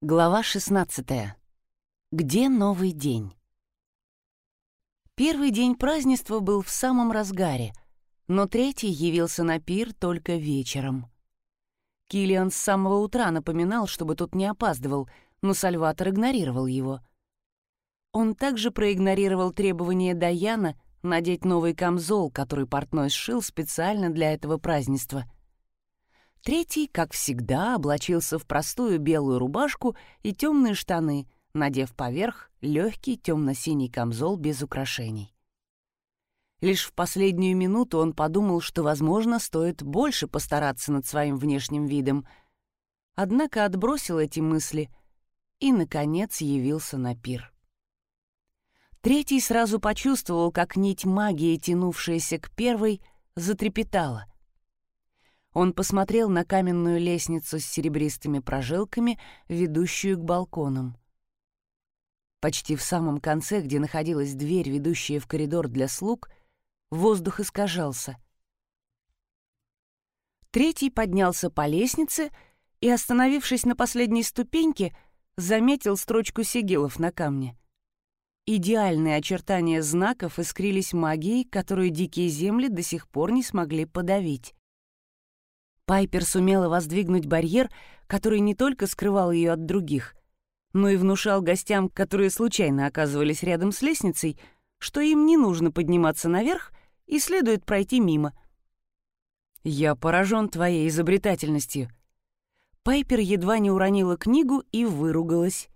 Глава 16. Где новый день? Первый день празднества был в самом разгаре, но третий явился на пир только вечером. Киллиан с самого утра напоминал, чтобы тот не опаздывал, но Сальватор игнорировал его. Он также проигнорировал требование Даяна надеть новый камзол, который портной сшил специально для этого празднества — Третий, как всегда, облачился в простую белую рубашку и темные штаны, надев поверх легкий темно-синий камзол без украшений. Лишь в последнюю минуту он подумал, что, возможно, стоит больше постараться над своим внешним видом. Однако отбросил эти мысли и, наконец, явился на пир. Третий сразу почувствовал, как нить магии, тянувшаяся к первой, затрепетала — он посмотрел на каменную лестницу с серебристыми прожилками, ведущую к балконам. Почти в самом конце, где находилась дверь, ведущая в коридор для слуг, воздух искажался. Третий поднялся по лестнице и, остановившись на последней ступеньке, заметил строчку сигилов на камне. Идеальные очертания знаков искрились магией, которую дикие земли до сих пор не смогли подавить. Пайпер сумела воздвигнуть барьер, который не только скрывал ее от других, но и внушал гостям, которые случайно оказывались рядом с лестницей, что им не нужно подниматься наверх и следует пройти мимо. «Я поражен твоей изобретательностью». Пайпер едва не уронила книгу и выругалась.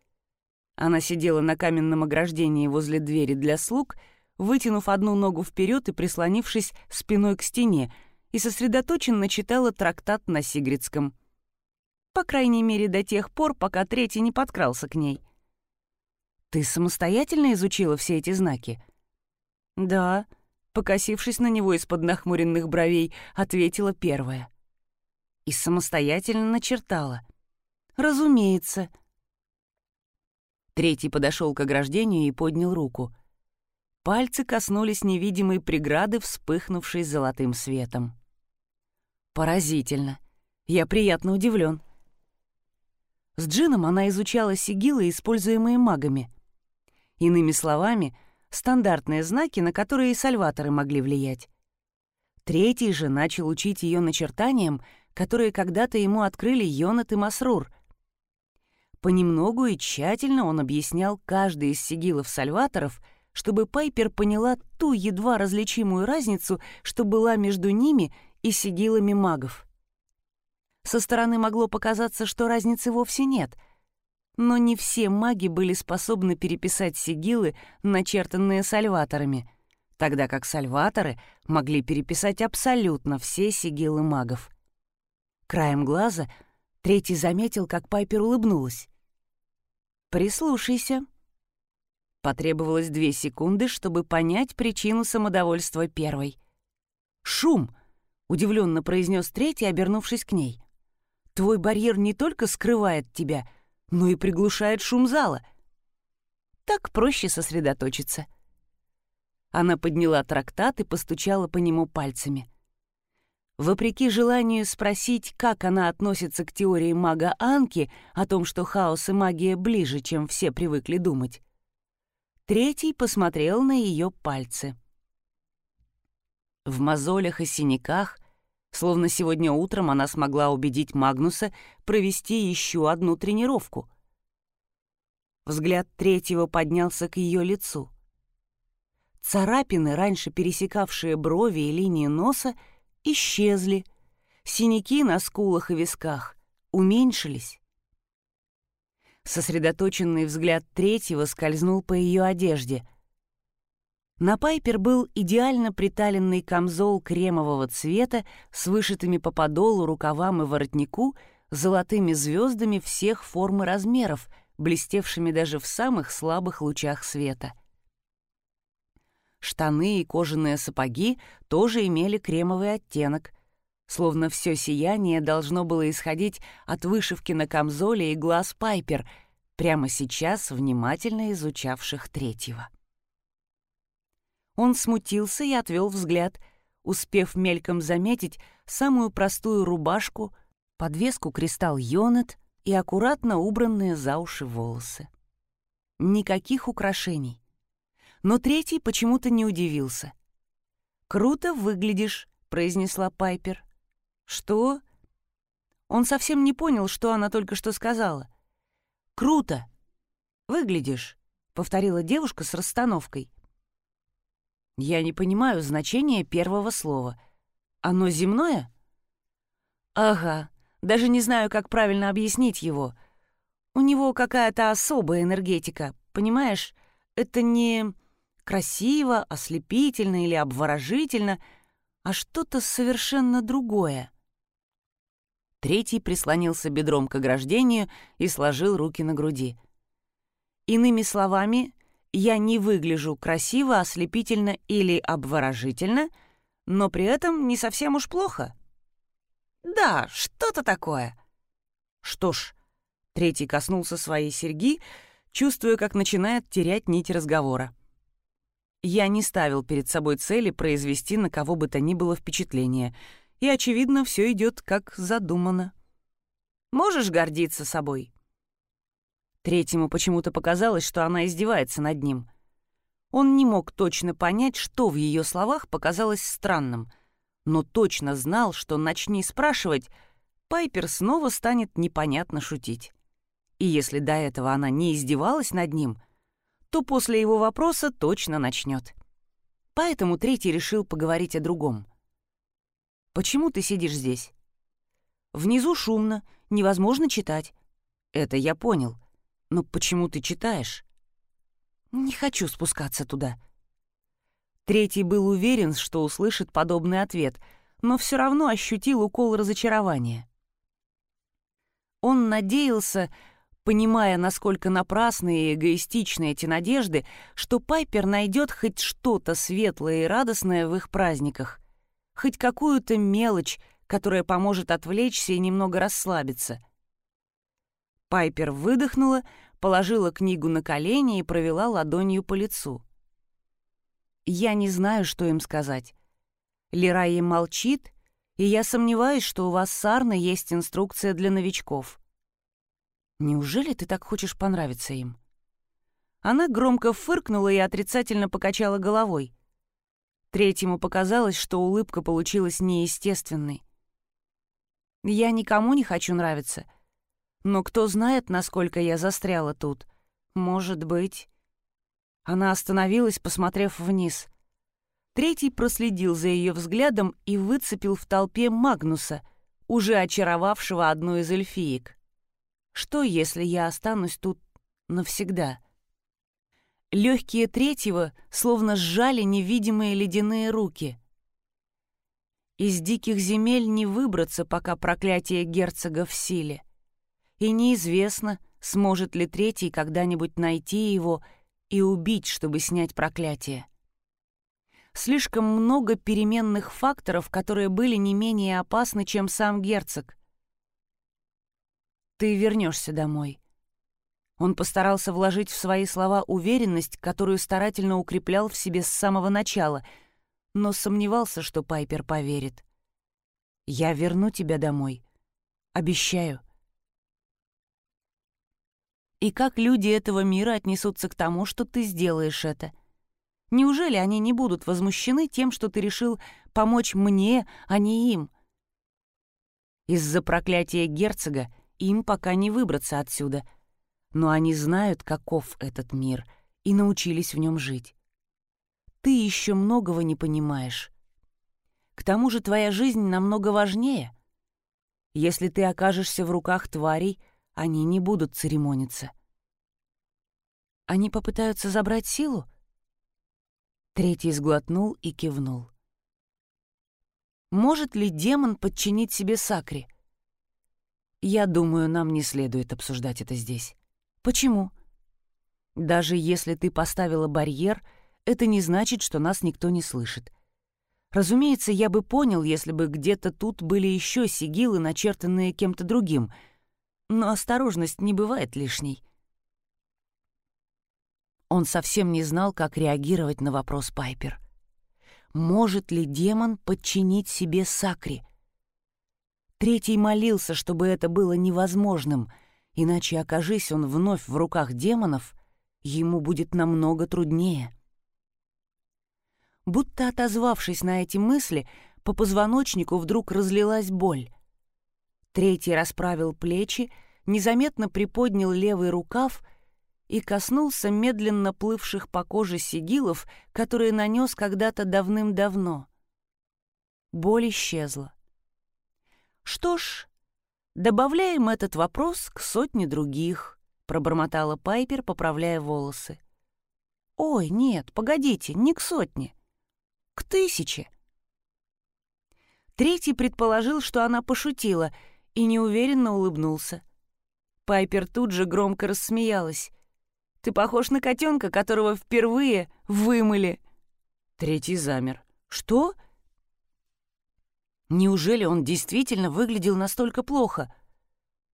Она сидела на каменном ограждении возле двери для слуг, вытянув одну ногу вперед и прислонившись спиной к стене — и сосредоточенно читала трактат на сигридском. По крайней мере, до тех пор, пока третий не подкрался к ней. «Ты самостоятельно изучила все эти знаки?» «Да», — покосившись на него из-под нахмуренных бровей, ответила первая. «И самостоятельно начертала». «Разумеется». Третий подошел к ограждению и поднял руку. Пальцы коснулись невидимой преграды, вспыхнувшей золотым светом. Поразительно. Я приятно удивлен. С Джином она изучала сигилы, используемые магами. Иными словами, стандартные знаки, на которые и сальваторы могли влиять. Третий же начал учить ее начертаниям, которые когда-то ему открыли Йонат и Масрур. Понемногу и тщательно он объяснял каждый из сигилов сальваторов, чтобы Пайпер поняла ту едва различимую разницу, что была между ними и сигилами магов. Со стороны могло показаться, что разницы вовсе нет, но не все маги были способны переписать сигилы, начертанные сальваторами, тогда как сальваторы могли переписать абсолютно все сигилы магов. Краем глаза третий заметил, как Пайпер улыбнулась. «Прислушайся», Потребовалось две секунды, чтобы понять причину самодовольства первой. «Шум!» Удивленно произнес третий, обернувшись к ней. «Твой барьер не только скрывает тебя, но и приглушает шум зала. Так проще сосредоточиться». Она подняла трактат и постучала по нему пальцами. Вопреки желанию спросить, как она относится к теории мага Анки о том, что хаос и магия ближе, чем все привыкли думать, третий посмотрел на ее пальцы. В мозолях и синяках Словно сегодня утром она смогла убедить Магнуса провести еще одну тренировку. Взгляд третьего поднялся к ее лицу. Царапины, раньше пересекавшие брови и линии носа, исчезли. Синяки на скулах и висках уменьшились. Сосредоточенный взгляд третьего скользнул по ее одежде. На Пайпер был идеально приталенный камзол кремового цвета с вышитыми по подолу, рукавам и воротнику золотыми звездами всех форм и размеров, блестевшими даже в самых слабых лучах света. Штаны и кожаные сапоги тоже имели кремовый оттенок, словно все сияние должно было исходить от вышивки на камзоле и глаз Пайпер, прямо сейчас внимательно изучавших третьего. Он смутился и отвел взгляд, успев мельком заметить самую простую рубашку, подвеску кристалл Йонет и аккуратно убранные за уши волосы. Никаких украшений. Но третий почему-то не удивился. «Круто выглядишь», — произнесла Пайпер. «Что?» Он совсем не понял, что она только что сказала. «Круто! Выглядишь», — повторила девушка с расстановкой. «Я не понимаю значения первого слова. Оно земное?» «Ага, даже не знаю, как правильно объяснить его. У него какая-то особая энергетика, понимаешь? Это не красиво, ослепительно или обворожительно, а что-то совершенно другое. Третий прислонился бедром к ограждению и сложил руки на груди. Иными словами, я не выгляжу красиво, ослепительно или обворожительно, но при этом не совсем уж плохо. Да, что-то такое. Что ж, третий коснулся своей серьги, чувствуя, как начинает терять нить разговора. Я не ставил перед собой цели произвести на кого бы то ни было впечатление — и, очевидно, все идет как задумано. Можешь гордиться собой?» Третьему почему-то показалось, что она издевается над ним. Он не мог точно понять, что в ее словах показалось странным, но точно знал, что начни спрашивать, Пайпер снова станет непонятно шутить. И если до этого она не издевалась над ним, то после его вопроса точно начнет. Поэтому третий решил поговорить о другом. Почему ты сидишь здесь? Внизу шумно, невозможно читать. Это я понял. Но почему ты читаешь? Не хочу спускаться туда. Третий был уверен, что услышит подобный ответ, но все равно ощутил укол разочарования. Он надеялся, понимая, насколько напрасные и эгоистичны эти надежды, что Пайпер найдет хоть что-то светлое и радостное в их праздниках хоть какую-то мелочь, которая поможет отвлечься и немного расслабиться. Пайпер выдохнула, положила книгу на колени и провела ладонью по лицу. «Я не знаю, что им сказать. Лирайя молчит, и я сомневаюсь, что у вас с Арной есть инструкция для новичков. Неужели ты так хочешь понравиться им?» Она громко фыркнула и отрицательно покачала головой. Третьему показалось, что улыбка получилась неестественной. «Я никому не хочу нравиться. Но кто знает, насколько я застряла тут. Может быть...» Она остановилась, посмотрев вниз. Третий проследил за ее взглядом и выцепил в толпе Магнуса, уже очаровавшего одну из эльфиек. «Что, если я останусь тут навсегда?» Легкие третьего словно сжали невидимые ледяные руки. Из диких земель не выбраться, пока проклятие герцога в силе. И неизвестно, сможет ли третий когда-нибудь найти его и убить, чтобы снять проклятие. Слишком много переменных факторов, которые были не менее опасны, чем сам герцог. Ты вернешься домой. Он постарался вложить в свои слова уверенность, которую старательно укреплял в себе с самого начала, но сомневался, что Пайпер поверит. «Я верну тебя домой. Обещаю». И как люди этого мира отнесутся к тому, что ты сделаешь это? Неужели они не будут возмущены тем, что ты решил помочь мне, а не им? Из-за проклятия герцога им пока не выбраться отсюда — но они знают, каков этот мир, и научились в нем жить. Ты еще многого не понимаешь. К тому же твоя жизнь намного важнее. Если ты окажешься в руках тварей, они не будут церемониться. Они попытаются забрать силу? Третий сглотнул и кивнул. Может ли демон подчинить себе Сакри? Я думаю, нам не следует обсуждать это здесь. Почему? Даже если ты поставила барьер, это не значит, что нас никто не слышит. Разумеется, я бы понял, если бы где-то тут были еще сигилы, начертанные кем-то другим, но осторожность не бывает лишней. Он совсем не знал, как реагировать на вопрос Пайпер. Может ли демон подчинить себе Сакри? Третий молился, чтобы это было невозможным — иначе окажись он вновь в руках демонов, ему будет намного труднее. Будто отозвавшись на эти мысли, по позвоночнику вдруг разлилась боль. Третий расправил плечи, незаметно приподнял левый рукав и коснулся медленно плывших по коже сигилов, которые нанес когда-то давным-давно. Боль исчезла. «Что ж, добавляем этот вопрос к сотне других», — пробормотала Пайпер, поправляя волосы. «Ой, нет, погодите, не к сотне. К тысяче». Третий предположил, что она пошутила, и неуверенно улыбнулся. Пайпер тут же громко рассмеялась. «Ты похож на котенка, которого впервые вымыли». Третий замер. «Что?» Неужели он действительно выглядел настолько плохо?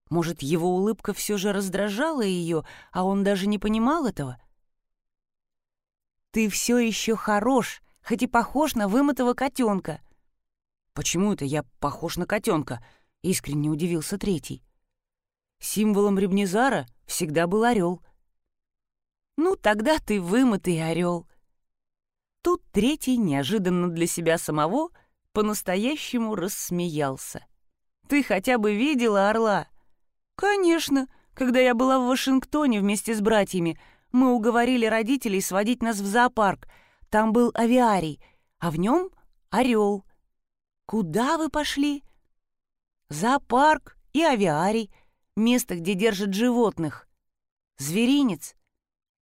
Может, его улыбка все же раздражала ее, а он даже не понимал этого? «Ты все еще хорош, хоть и похож на вымытого котенка». «Почему это я похож на котенка?» — искренне удивился третий. Символом Ребнезара всегда был орел. «Ну, тогда ты вымытый орел». Тут третий, неожиданно для себя самого, по-настоящему рассмеялся. «Ты хотя бы видела орла?» «Конечно. Когда я была в Вашингтоне вместе с братьями, мы уговорили родителей сводить нас в зоопарк. Там был авиарий, а в нем орел. Куда вы пошли?» «Зоопарк и авиарий», Место, где держат животных. Зверинец?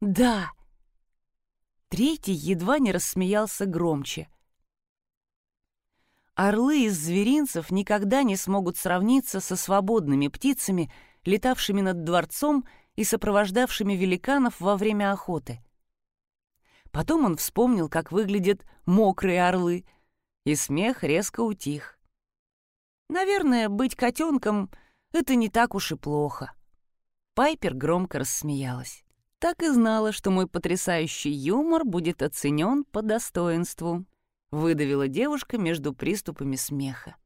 Да. Третий едва не рассмеялся громче. Орлы из зверинцев никогда не смогут сравниться со свободными птицами, летавшими над дворцом и сопровождавшими великанов во время охоты. Потом он вспомнил, как выглядят мокрые орлы, и смех резко утих. Наверное, быть котенком — это не так уж и плохо. Пайпер громко рассмеялась. Так и знала, что мой потрясающий юмор будет оценен по достоинству. Выдавила девушка между приступами смеха.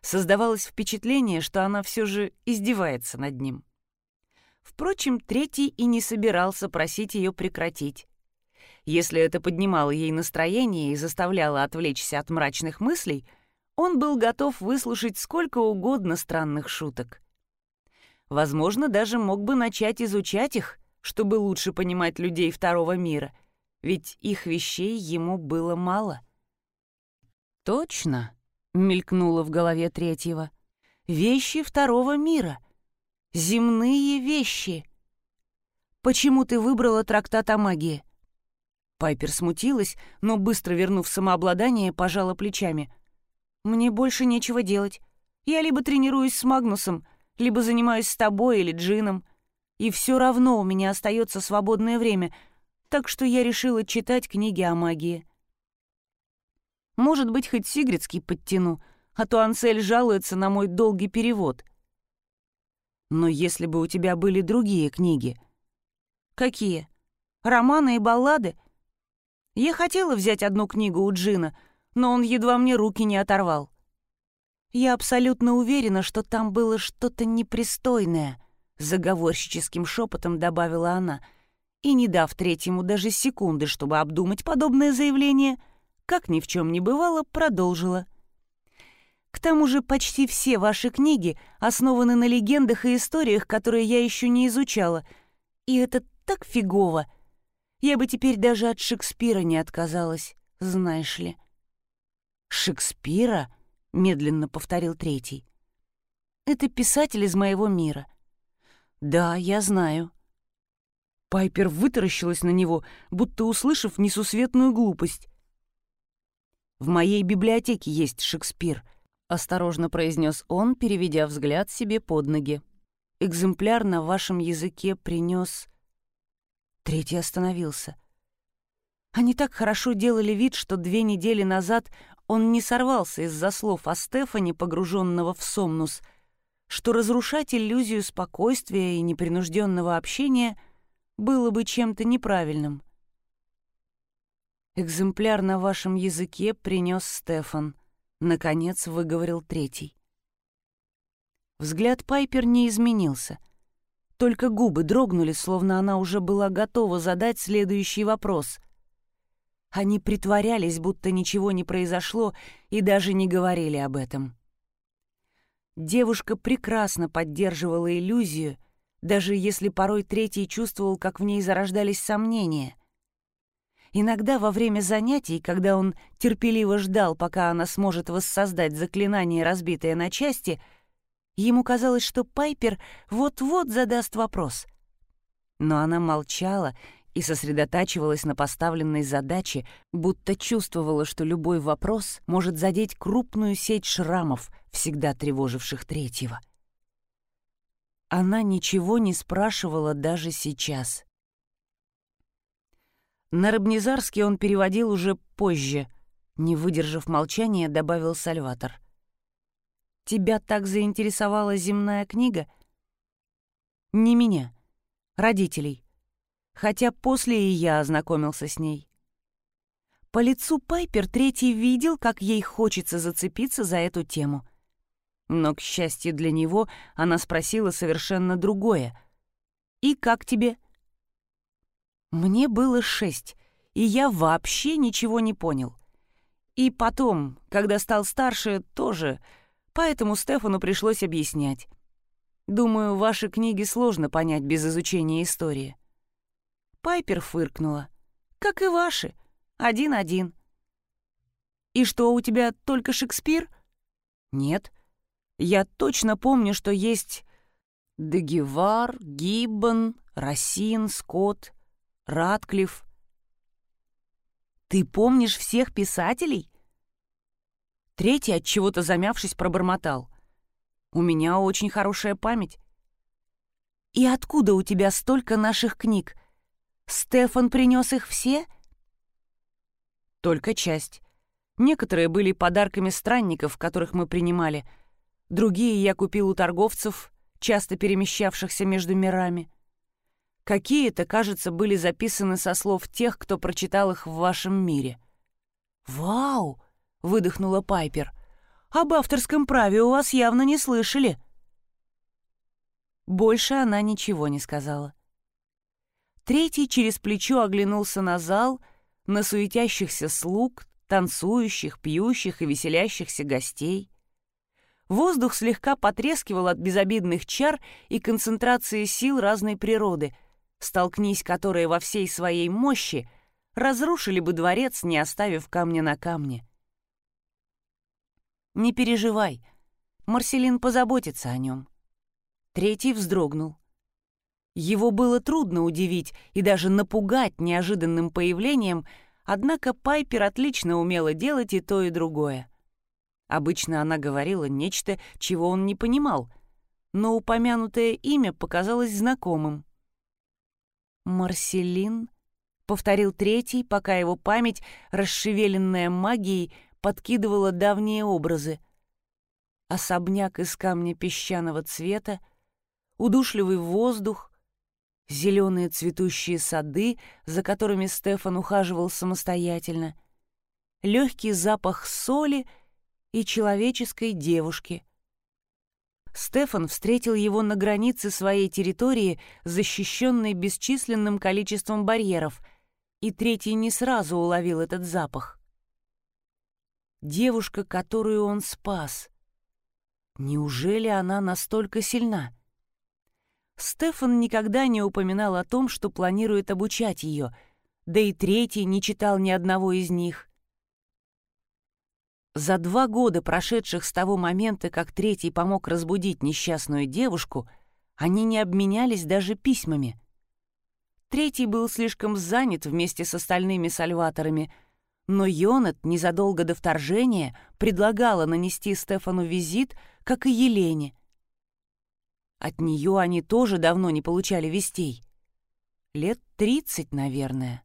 Создавалось впечатление, что она все же издевается над ним. Впрочем, третий и не собирался просить ее прекратить. Если это поднимало ей настроение и заставляло отвлечься от мрачных мыслей — он был готов выслушать сколько угодно странных шуток. Возможно, даже мог бы начать изучать их, чтобы лучше понимать людей второго мира, ведь их вещей ему было мало. «Точно», — мелькнуло в голове третьего, — «вещи второго мира, земные вещи». «Почему ты выбрала трактат о магии?» Пайпер смутилась, но, быстро вернув самообладание, пожала плечами — мне больше нечего делать. Я либо тренируюсь с Магнусом, либо занимаюсь с тобой или Джином. И все равно у меня остается свободное время, так что я решила читать книги о магии. Может быть, хоть Сигридский подтяну, а то Ансель жалуется на мой долгий перевод. Но если бы у тебя были другие книги... Какие? Романы и баллады? Я хотела взять одну книгу у Джина — но он едва мне руки не оторвал. Я абсолютно уверена, что там было что-то непристойное, заговорщическим шепотом добавила она, и, не дав третьему даже секунды, чтобы обдумать подобное заявление, как ни в чем не бывало, продолжила. К тому же почти все ваши книги основаны на легендах и историях, которые я еще не изучала, и это так фигово. Я бы теперь даже от Шекспира не отказалась, знаешь ли. «Шекспира?» — медленно повторил третий. «Это писатель из моего мира». «Да, я знаю». Пайпер вытаращилась на него, будто услышав несусветную глупость. «В моей библиотеке есть Шекспир», — осторожно произнес он, переведя взгляд себе под ноги. «Экземпляр на вашем языке принес...» Третий остановился. Они так хорошо делали вид, что две недели назад он не сорвался из-за слов о Стефане, погруженного в сомнус, что разрушать иллюзию спокойствия и непринужденного общения было бы чем-то неправильным. «Экземпляр на вашем языке принес Стефан», — наконец выговорил третий. Взгляд Пайпер не изменился. Только губы дрогнули, словно она уже была готова задать следующий вопрос. Они притворялись, будто ничего не произошло, и даже не говорили об этом. Девушка прекрасно поддерживала иллюзию, даже если порой третий чувствовал, как в ней зарождались сомнения. Иногда во время занятий, когда он терпеливо ждал, пока она сможет воссоздать заклинание, разбитое на части, ему казалось, что Пайпер вот-вот задаст вопрос. Но она молчала и сосредотачивалась на поставленной задаче, будто чувствовала, что любой вопрос может задеть крупную сеть шрамов, всегда тревоживших третьего. Она ничего не спрашивала даже сейчас. На Рабнизарский он переводил уже позже. Не выдержав молчания, добавил Сальватор. «Тебя так заинтересовала земная книга?» «Не меня. Родителей хотя после и я ознакомился с ней. По лицу Пайпер третий видел, как ей хочется зацепиться за эту тему. Но, к счастью для него, она спросила совершенно другое. «И как тебе?» Мне было шесть, и я вообще ничего не понял. И потом, когда стал старше, тоже, поэтому Стефану пришлось объяснять. Думаю, ваши книги сложно понять без изучения истории. Пайпер фыркнула. «Как и ваши. Один-один». «И что, у тебя только Шекспир?» «Нет. Я точно помню, что есть Дегевар, Гиббон, Рассин, Скотт, Ратклифф. Ты помнишь всех писателей? Третий, от чего-то замявшись, пробормотал. У меня очень хорошая память. И откуда у тебя столько наших книг? Стефан принес их все? Только часть. Некоторые были подарками странников, которых мы принимали. Другие я купил у торговцев, часто перемещавшихся между мирами. Какие-то, кажется, были записаны со слов тех, кто прочитал их в вашем мире. «Вау!» — выдохнула Пайпер. «Об авторском праве у вас явно не слышали». Больше она ничего не сказала. Третий через плечо оглянулся на зал, на суетящихся слуг, танцующих, пьющих и веселящихся гостей. Воздух слегка потрескивал от безобидных чар и концентрации сил разной природы, столкнись которые во всей своей мощи, разрушили бы дворец, не оставив камня на камне. «Не переживай, Марселин позаботится о нем». Третий вздрогнул. Его было трудно удивить и даже напугать неожиданным появлением, однако Пайпер отлично умела делать и то, и другое. Обычно она говорила нечто, чего он не понимал, но упомянутое имя показалось знакомым. «Марселин?» — повторил третий, пока его память, расшевеленная магией, подкидывала давние образы. Особняк из камня песчаного цвета, удушливый воздух, зеленые цветущие сады, за которыми Стефан ухаживал самостоятельно, легкий запах соли и человеческой девушки. Стефан встретил его на границе своей территории, защищенной бесчисленным количеством барьеров, и третий не сразу уловил этот запах. Девушка, которую он спас. Неужели она настолько сильна? — Стефан никогда не упоминал о том, что планирует обучать ее, да и третий не читал ни одного из них. За два года, прошедших с того момента, как третий помог разбудить несчастную девушку, они не обменялись даже письмами. Третий был слишком занят вместе с остальными сальваторами, но Йонат незадолго до вторжения предлагала нанести Стефану визит, как и Елене — от нее они тоже давно не получали вестей. Лет тридцать, наверное.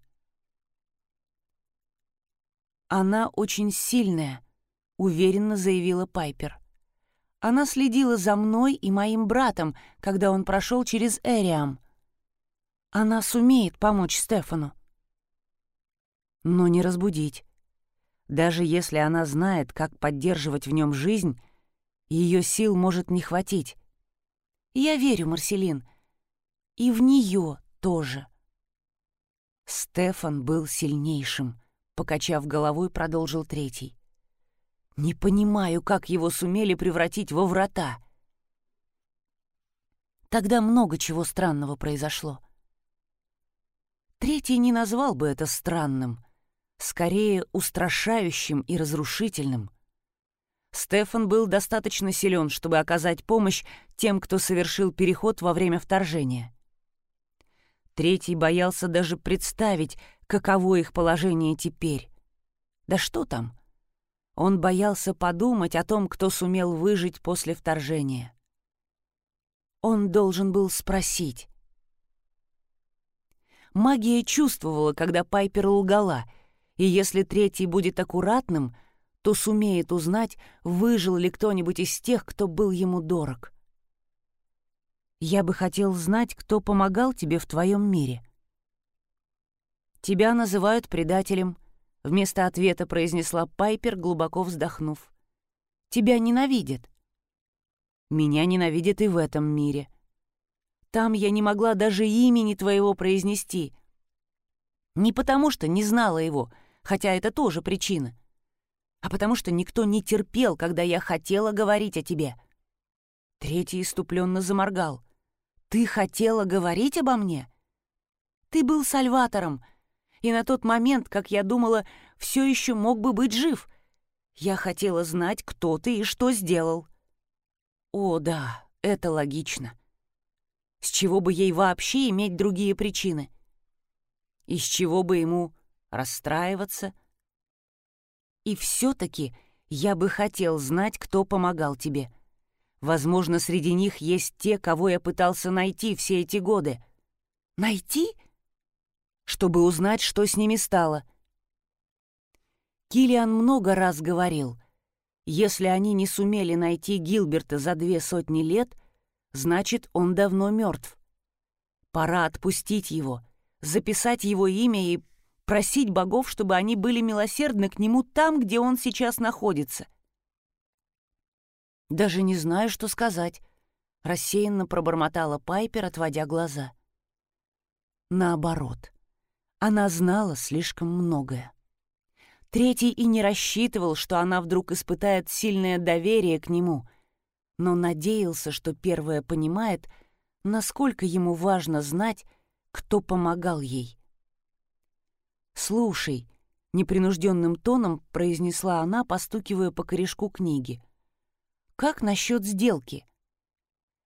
«Она очень сильная», — уверенно заявила Пайпер. «Она следила за мной и моим братом, когда он прошел через Эриам. Она сумеет помочь Стефану. Но не разбудить. Даже если она знает, как поддерживать в нем жизнь, ее сил может не хватить. Я верю, Марселин. И в нее тоже. Стефан был сильнейшим, покачав головой, продолжил третий. Не понимаю, как его сумели превратить во врата. Тогда много чего странного произошло. Третий не назвал бы это странным, скорее устрашающим и разрушительным. Стефан был достаточно силен, чтобы оказать помощь тем, кто совершил переход во время вторжения. Третий боялся даже представить, каково их положение теперь. Да что там? Он боялся подумать о том, кто сумел выжить после вторжения. Он должен был спросить. Магия чувствовала, когда Пайпер лгала, и если третий будет аккуратным, то сумеет узнать, выжил ли кто-нибудь из тех, кто был ему дорог. «Я бы хотел знать, кто помогал тебе в твоем мире». «Тебя называют предателем», Вместо ответа произнесла Пайпер, глубоко вздохнув. «Тебя ненавидят». «Меня ненавидят и в этом мире. Там я не могла даже имени твоего произнести. Не потому что не знала его, хотя это тоже причина, а потому что никто не терпел, когда я хотела говорить о тебе». Третий иступленно заморгал. «Ты хотела говорить обо мне?» «Ты был сальватором», и на тот момент, как я думала, все еще мог бы быть жив. Я хотела знать, кто ты и что сделал. О, да, это логично. С чего бы ей вообще иметь другие причины? Из чего бы ему расстраиваться? И все-таки я бы хотел знать, кто помогал тебе. Возможно, среди них есть те, кого я пытался найти все эти годы. Найти? — чтобы узнать, что с ними стало. Килиан много раз говорил, если они не сумели найти Гилберта за две сотни лет, значит, он давно мертв. Пора отпустить его, записать его имя и просить богов, чтобы они были милосердны к нему там, где он сейчас находится. «Даже не знаю, что сказать», — рассеянно пробормотала Пайпер, отводя глаза. Наоборот. Она знала слишком многое. Третий и не рассчитывал, что она вдруг испытает сильное доверие к нему, но надеялся, что первая понимает, насколько ему важно знать, кто помогал ей. «Слушай», — непринужденным тоном произнесла она, постукивая по корешку книги. «Как насчет сделки?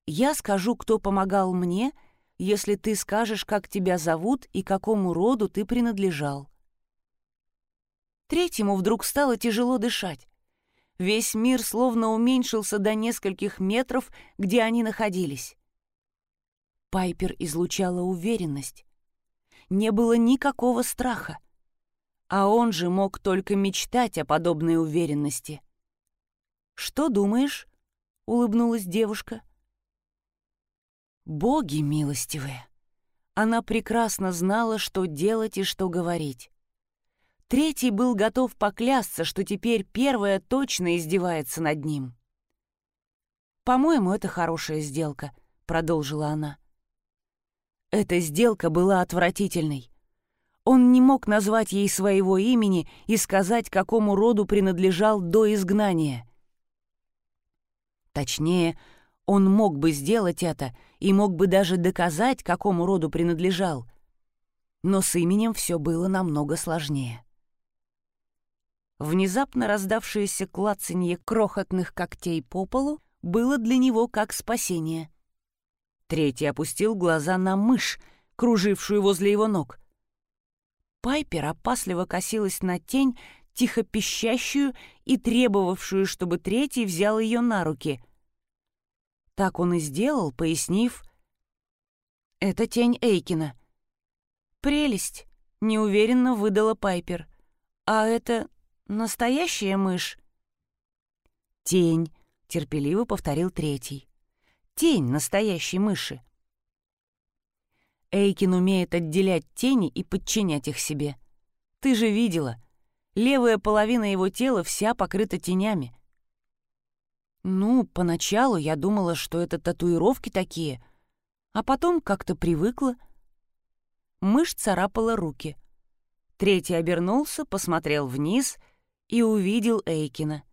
Я скажу, кто помогал мне, — если ты скажешь, как тебя зовут и какому роду ты принадлежал. Третьему вдруг стало тяжело дышать. Весь мир словно уменьшился до нескольких метров, где они находились. Пайпер излучала уверенность. Не было никакого страха. А он же мог только мечтать о подобной уверенности. «Что думаешь?» — улыбнулась девушка. — Боги милостивые! Она прекрасно знала, что делать и что говорить. Третий был готов поклясться, что теперь первая точно издевается над ним. «По-моему, это хорошая сделка», — продолжила она. Эта сделка была отвратительной. Он не мог назвать ей своего имени и сказать, какому роду принадлежал до изгнания. Точнее, он мог бы сделать это и мог бы даже доказать, какому роду принадлежал. Но с именем все было намного сложнее. Внезапно раздавшееся клацанье крохотных когтей по полу было для него как спасение. Третий опустил глаза на мышь, кружившую возле его ног. Пайпер опасливо косилась на тень, тихо пищащую и требовавшую, чтобы третий взял ее на руки — так он и сделал, пояснив. «Это тень Эйкина». «Прелесть», — неуверенно выдала Пайпер. «А это настоящая мышь?» «Тень», — терпеливо повторил третий. «Тень настоящей мыши». Эйкин умеет отделять тени и подчинять их себе. Ты же видела, левая половина его тела вся покрыта тенями. «Ну, поначалу я думала, что это татуировки такие, А потом как-то привыкла. Мышь царапала руки. Третий обернулся, посмотрел вниз и увидел Эйкина.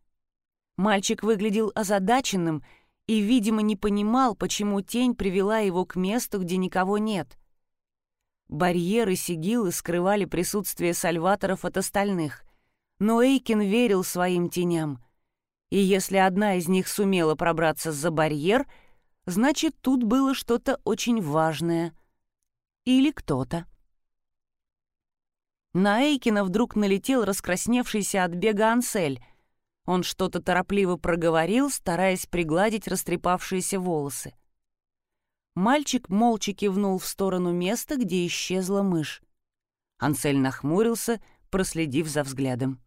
Мальчик выглядел озадаченным и, видимо, не понимал, почему тень привела его к месту, где никого нет. Барьеры сигилы скрывали присутствие сальваторов от остальных, но Эйкин верил своим теням. И если одна из них сумела пробраться за барьер, значит, тут было что-то очень важное. Или кто-то. На Эйкина вдруг налетел раскрасневшийся от бега Ансель. Он что-то торопливо проговорил, стараясь пригладить растрепавшиеся волосы. Мальчик молча кивнул в сторону места, где исчезла мышь. Ансель нахмурился, проследив за взглядом.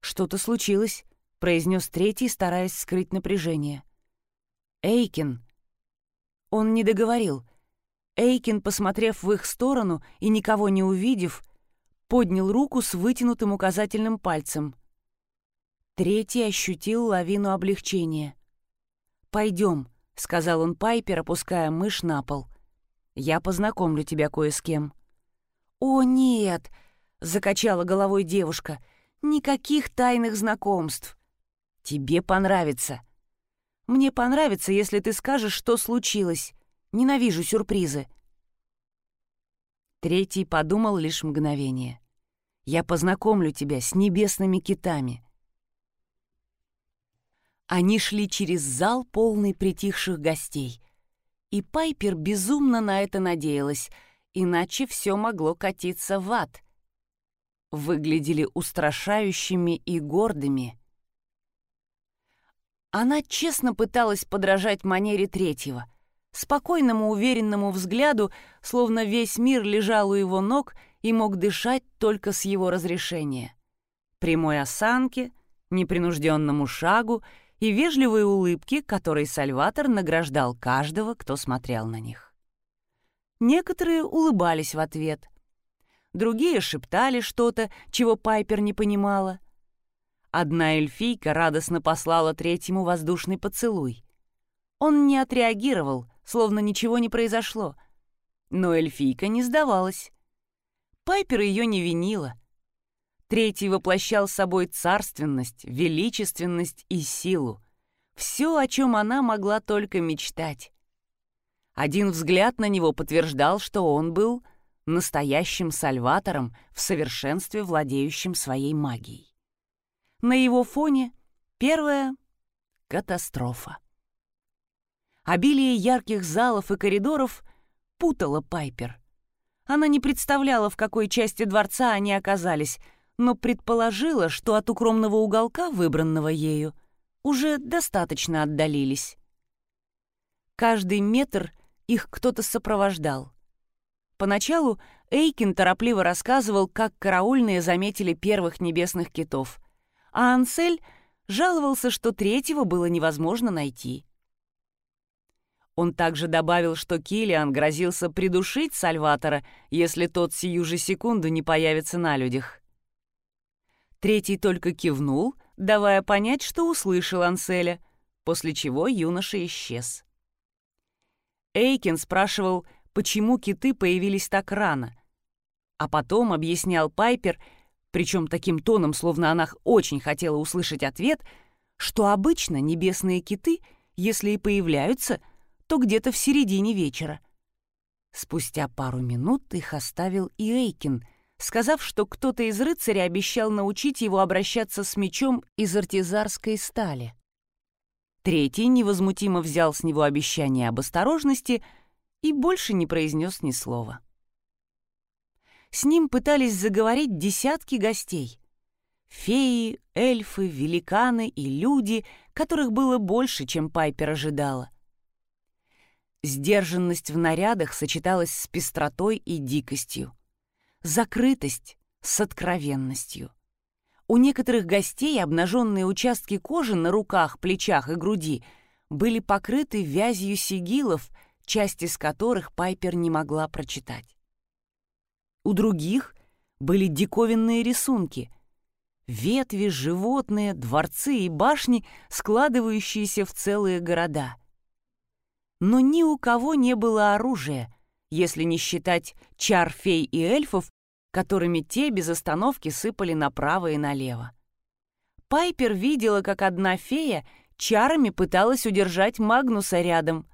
«Что-то случилось», — произнес третий, стараясь скрыть напряжение. «Эйкин». Он не договорил. Эйкин, посмотрев в их сторону и никого не увидев, поднял руку с вытянутым указательным пальцем. Третий ощутил лавину облегчения. «Пойдем», — сказал он Пайпер, опуская мышь на пол. «Я познакомлю тебя кое с кем». «О, нет!» — закачала головой девушка. «Никаких тайных знакомств. Тебе понравится. Мне понравится, если ты скажешь, что случилось. Ненавижу сюрпризы». Третий подумал лишь мгновение. «Я познакомлю тебя с небесными китами». Они шли через зал, полный притихших гостей. И Пайпер безумно на это надеялась, иначе все могло катиться в ад. Выглядели устрашающими и гордыми. Она честно пыталась подражать манере третьего, спокойному уверенному взгляду, словно весь мир лежал у его ног и мог дышать только с его разрешения. Прямой осанке, непринужденному шагу — и вежливые улыбки, которой Сальватор награждал каждого, кто смотрел на них. Некоторые улыбались в ответ. Другие шептали что-то, чего Пайпер не понимала. Одна эльфийка радостно послала третьему воздушный поцелуй. Он не отреагировал, словно ничего не произошло. Но эльфийка не сдавалась. Пайпер ее не винила — Третий воплощал собой царственность, величественность и силу. Все, о чем она могла только мечтать. Один взгляд на него подтверждал, что он был настоящим сальватором в совершенстве владеющим своей магией. На его фоне первая — катастрофа. Обилие ярких залов и коридоров путало Пайпер. Она не представляла, в какой части дворца они оказались — но предположила, что от укромного уголка, выбранного ею, уже достаточно отдалились. Каждый метр их кто-то сопровождал. Поначалу Эйкин торопливо рассказывал, как караульные заметили первых небесных китов, а Ансель жаловался, что третьего было невозможно найти. Он также добавил, что Килиан грозился придушить Сальватора, если тот сию же секунду не появится на людях. Третий только кивнул, давая понять, что услышал Анселя, после чего юноша исчез. Эйкин спрашивал, почему киты появились так рано, а потом объяснял Пайпер, причем таким тоном, словно она очень хотела услышать ответ, что обычно небесные киты, если и появляются, то где-то в середине вечера. Спустя пару минут их оставил и Эйкин — сказав, что кто-то из рыцаря обещал научить его обращаться с мечом из артизарской стали. Третий невозмутимо взял с него обещание об осторожности и больше не произнес ни слова. С ним пытались заговорить десятки гостей. Феи, эльфы, великаны и люди, которых было больше, чем Пайпер ожидала. Сдержанность в нарядах сочеталась с пестротой и дикостью закрытость с откровенностью. У некоторых гостей обнаженные участки кожи на руках, плечах и груди были покрыты вязью сигилов, часть из которых Пайпер не могла прочитать. У других были диковинные рисунки — ветви, животные, дворцы и башни, складывающиеся в целые города. но ни у кого не было оружия, если не считать чар фей и эльфов, которыми те без остановки сыпали направо и налево. Пайпер видела, как одна фея чарами пыталась удержать Магнуса рядом,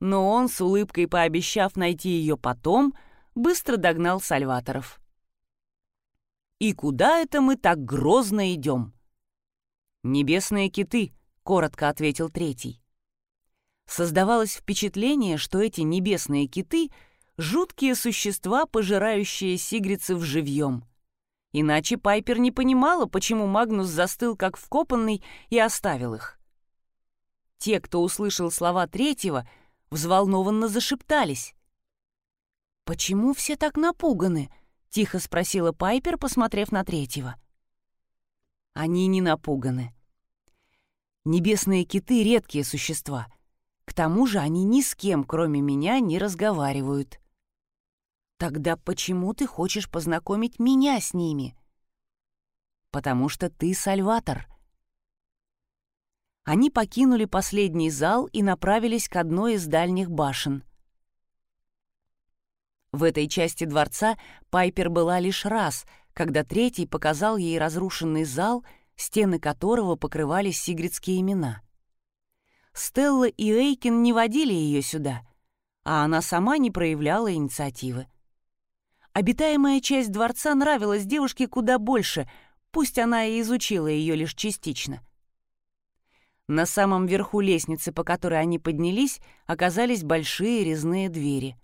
но он, с улыбкой пообещав найти ее потом, быстро догнал Сальваторов. «И куда это мы так грозно идем?» «Небесные киты», — коротко ответил третий. Создавалось впечатление, что эти небесные киты — жуткие существа, пожирающие сигрицев живьем. Иначе Пайпер не понимала, почему Магнус застыл как вкопанный и оставил их. Те, кто услышал слова третьего, взволнованно зашептались. «Почему все так напуганы?» — тихо спросила Пайпер, посмотрев на третьего. «Они не напуганы. Небесные киты — редкие существа — к тому же они ни с кем, кроме меня, не разговаривают. Тогда почему ты хочешь познакомить меня с ними? Потому что ты Сальватор. Они покинули последний зал и направились к одной из дальних башен. В этой части дворца Пайпер была лишь раз, когда третий показал ей разрушенный зал, стены которого покрывали сигридские имена — Стелла и Эйкин не водили ее сюда, а она сама не проявляла инициативы. Обитаемая часть дворца нравилась девушке куда больше, пусть она и изучила ее лишь частично. На самом верху лестницы, по которой они поднялись, оказались большие резные двери.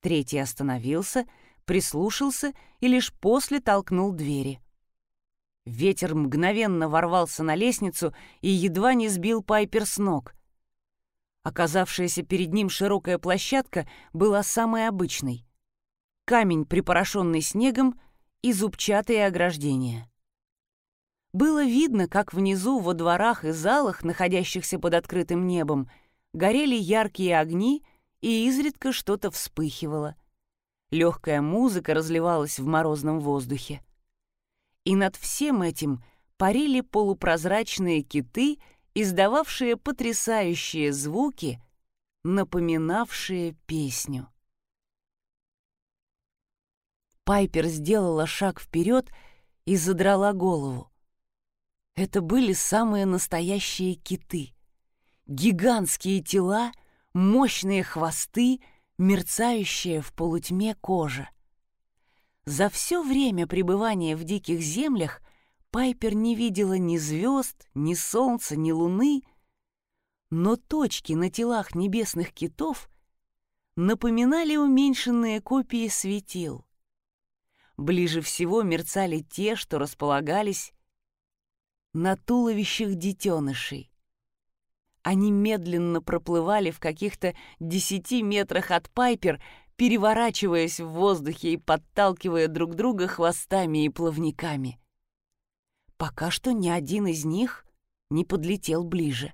Третий остановился, прислушался и лишь после толкнул двери. Ветер мгновенно ворвался на лестницу и едва не сбил Пайпер с ног. Оказавшаяся перед ним широкая площадка была самой обычной. Камень, припорошенный снегом, и зубчатые ограждения. Было видно, как внизу, во дворах и залах, находящихся под открытым небом, горели яркие огни и изредка что-то вспыхивало. Легкая музыка разливалась в морозном воздухе и над всем этим парили полупрозрачные киты, издававшие потрясающие звуки, напоминавшие песню. Пайпер сделала шаг вперед и задрала голову. Это были самые настоящие киты. Гигантские тела, мощные хвосты, мерцающая в полутьме кожа. За все время пребывания в диких землях Пайпер не видела ни звезд, ни солнца, ни луны, но точки на телах небесных китов напоминали уменьшенные копии светил. Ближе всего мерцали те, что располагались на туловищах детенышей. Они медленно проплывали в каких-то десяти метрах от Пайпер, переворачиваясь в воздухе и подталкивая друг друга хвостами и плавниками. Пока что ни один из них не подлетел ближе.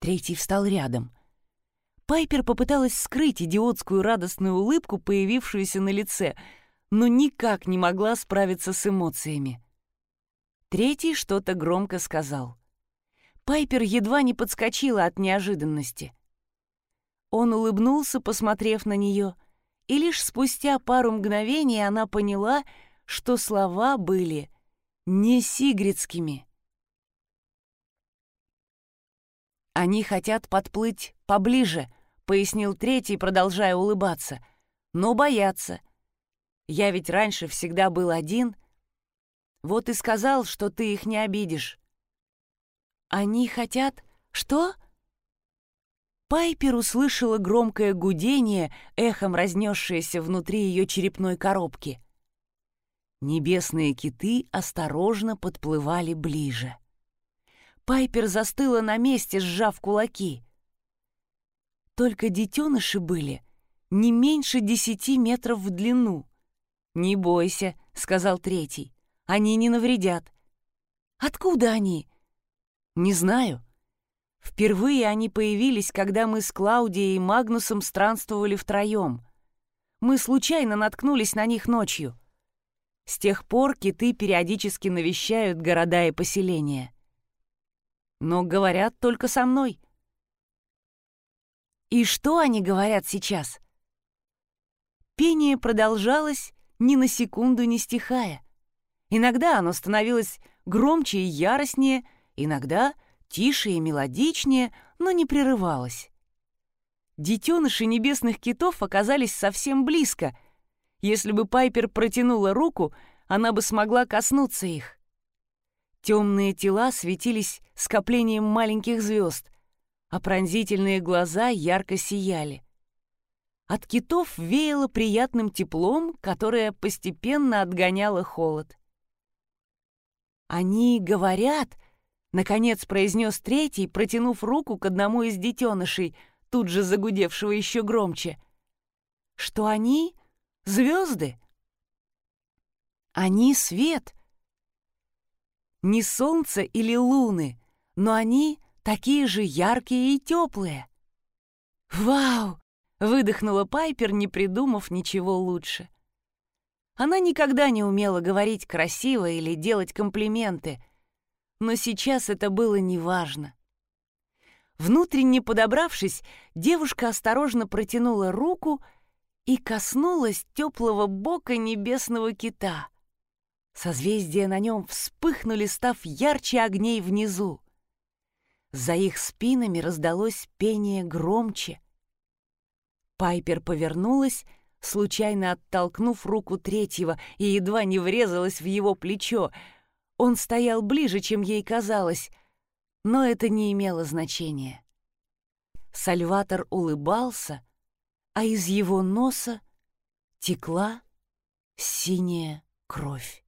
Третий встал рядом. Пайпер попыталась скрыть идиотскую радостную улыбку, появившуюся на лице, но никак не могла справиться с эмоциями. Третий что-то громко сказал. Пайпер едва не подскочила от неожиданности — он улыбнулся, посмотрев на нее, и лишь спустя пару мгновений она поняла, что слова были не сигридскими. «Они хотят подплыть поближе», — пояснил третий, продолжая улыбаться, — «но боятся. Я ведь раньше всегда был один. Вот и сказал, что ты их не обидишь». «Они хотят... Что?» Пайпер услышала громкое гудение, эхом разнесшееся внутри ее черепной коробки. Небесные киты осторожно подплывали ближе. Пайпер застыла на месте, сжав кулаки. Только детеныши были не меньше десяти метров в длину. «Не бойся», — сказал третий, — «они не навредят». «Откуда они?» «Не знаю», Впервые они появились, когда мы с Клаудией и Магнусом странствовали втроем. Мы случайно наткнулись на них ночью. С тех пор киты периодически навещают города и поселения. Но говорят только со мной. И что они говорят сейчас? Пение продолжалось, ни на секунду не стихая. Иногда оно становилось громче и яростнее, иногда тише и мелодичнее, но не прерывалось. Детеныши небесных китов оказались совсем близко. Если бы Пайпер протянула руку, она бы смогла коснуться их. Темные тела светились скоплением маленьких звезд, а пронзительные глаза ярко сияли. От китов веяло приятным теплом, которое постепенно отгоняло холод. «Они говорят», — наконец произнес третий, протянув руку к одному из детенышей, тут же загудевшего еще громче, «что они — звезды. Они — свет. Не солнце или луны, но они такие же яркие и теплые. «Вау!» — выдохнула Пайпер, не придумав ничего лучше. Она никогда не умела говорить красиво или делать комплименты, но сейчас это было неважно. Внутренне подобравшись, девушка осторожно протянула руку и коснулась теплого бока небесного кита. Созвездия на нем вспыхнули, став ярче огней внизу. За их спинами раздалось пение громче. Пайпер повернулась, случайно оттолкнув руку третьего, и едва не врезалась в его плечо. Он стоял ближе, чем ей казалось, но это не имело значения. Сальватор улыбался, а из его носа текла синяя кровь.